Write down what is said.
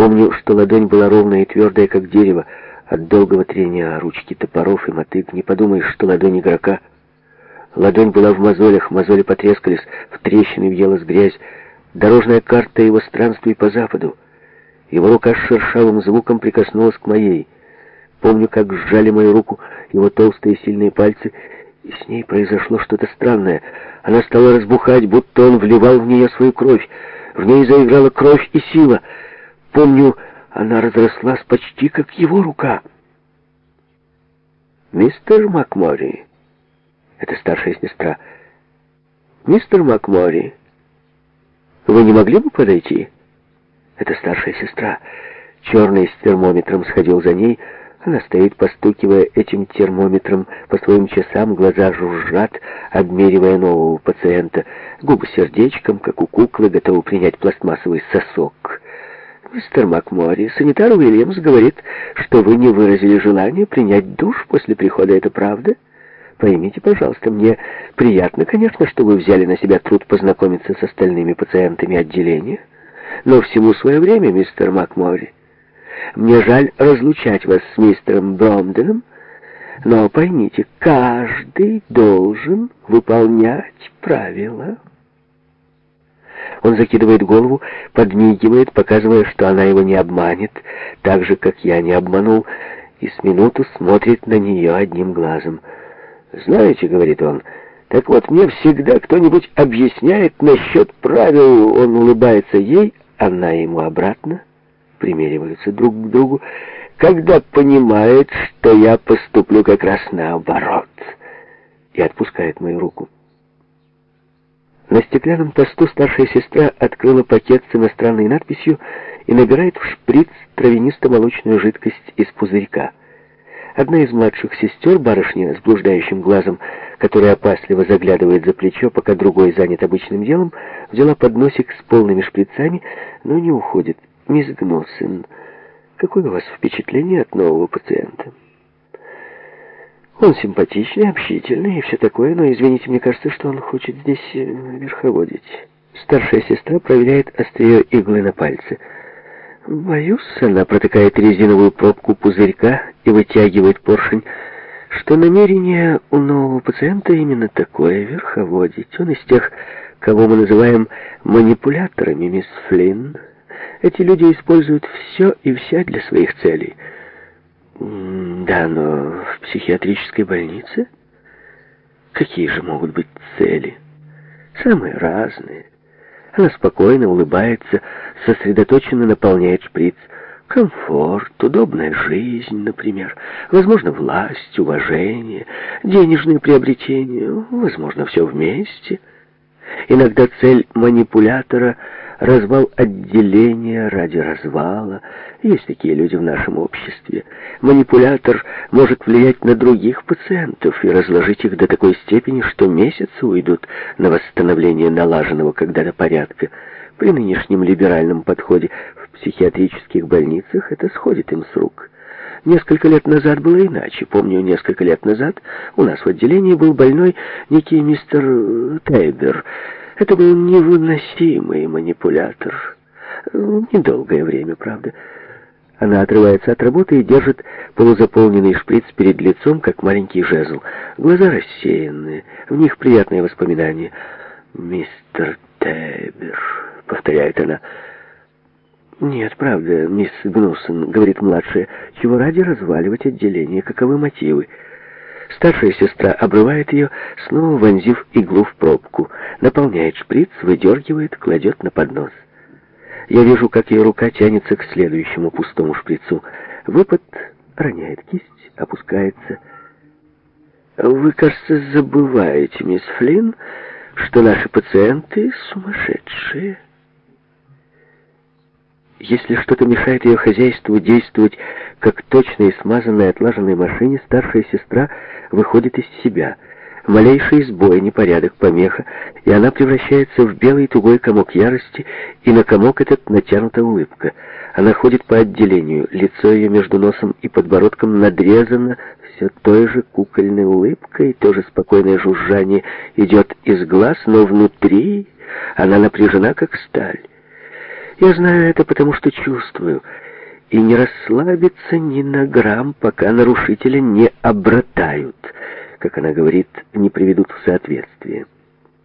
Помню, что ладонь была ровная и твердая, как дерево, от долгого трения ручки топоров и мотыг. Не подумаешь, что ладонь игрока. Ладонь была в мозолях, мозоли потрескались, в трещины въелась грязь. Дорожная карта его странствий по западу. Его рука с шершавым звуком прикоснулась к моей. Помню, как сжали мою руку его толстые сильные пальцы, и с ней произошло что-то странное. Она стала разбухать, будто он вливал в нее свою кровь. В ней заиграла кровь и сила — Помню, она разрослась почти как его рука. «Мистер Макмори», — это старшая сестра, — «мистер Макмори, вы не могли бы подойти?» Это старшая сестра. Черный с термометром сходил за ней, она стоит, постукивая этим термометром по своим часам, глаза жужжат, обмеривая нового пациента, губы сердечком, как у куклы, готовы принять пластмассовый сосок. «Мистер Макмори, санитар Уильямс говорит, что вы не выразили желание принять душ после прихода, это правда?» Поймите, пожалуйста, мне приятно, конечно, что вы взяли на себя труд познакомиться с остальными пациентами отделения, но всему свое время, мистер Макмори. Мне жаль разлучать вас с мистером Бромденом, но поймите, каждый должен выполнять правила». Он закидывает голову, подмигивает, показывая, что она его не обманет, так же, как я не обманул, и с минуту смотрит на нее одним глазом. «Знаете, — говорит он, — так вот мне всегда кто-нибудь объясняет насчет правил, он улыбается ей, она ему обратно, примериваются друг к другу, когда понимает, что я поступлю как раз наоборот, и отпускает мою руку. На стеклянном тосту старшая сестра открыла пакет с иностранной надписью и набирает в шприц травянисто-молочную жидкость из пузырька. Одна из младших сестер, барышня с блуждающим глазом, которая опасливо заглядывает за плечо, пока другой занят обычным делом, взяла подносик с полными шприцами, но не уходит. «Мисс Гносен, какое у вас впечатление от нового пациента?» Он симпатичный, общительный и все такое, но, извините, мне кажется, что он хочет здесь э, верховодить. Старшая сестра проверяет острие иглы на пальце. Боюсь, она протыкает резиновую пробку пузырька и вытягивает поршень, что намерение у нового пациента именно такое — верховодить. Он из тех, кого мы называем манипуляторами, мисс Флинн. Эти люди используют все и вся для своих целей — да, но в психиатрической больнице? Какие же могут быть цели? Самые разные. Она спокойно улыбается, сосредоточенно наполняет шприц. Комфорт, удобная жизнь, например. Возможно, власть, уважение, денежные приобретения. Возможно, все вместе. Иногда цель манипулятора — развал отделения ради развала. Есть такие люди в нашем обществе. Манипулятор может влиять на других пациентов и разложить их до такой степени, что месяцы уйдут на восстановление налаженного когда-то порядка. При нынешнем либеральном подходе в психиатрических больницах это сходит им с рук. Несколько лет назад было иначе. Помню, несколько лет назад у нас в отделении был больной некий мистер Тейбер. Это был невыносимый манипулятор. Недолгое время, правда. Она отрывается от работы и держит полузаполненный шприц перед лицом, как маленький жезл. Глаза рассеянные, в них приятные воспоминания. «Мистер Тебер», — повторяет она. «Нет, правда, мисс Гнусон», — говорит младшая, — «чего ради разваливать отделение? Каковы мотивы?» Старшая сестра обрывает ее, снова вонзив иглу в пробку, наполняет шприц, выдергивает, кладет на поднос. Я вижу, как ее рука тянется к следующему пустому шприцу. Выпад роняет кисть, опускается. «Вы, кажется, забываете, мисс Флинн, что наши пациенты сумасшедшие». Если что-то мешает ее хозяйству действовать как точно и смазанной отлаженной машине, старшая сестра выходит из себя. Малейший сбой, непорядок, помеха, и она превращается в белый тугой комок ярости, и на комок этот натянута улыбка. Она ходит по отделению, лицо ее между носом и подбородком надрезано все той же кукольной улыбкой, тоже спокойное жужжание идет из глаз, но внутри она напряжена, как сталь. Я знаю это, потому что чувствую. И не расслабиться ни на грамм, пока нарушителя не обратают, как она говорит, не приведут в соответствие.